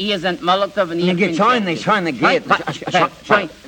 Ihr seid Molotow und ihr... Ihr geht schon, ich schon, ich geht.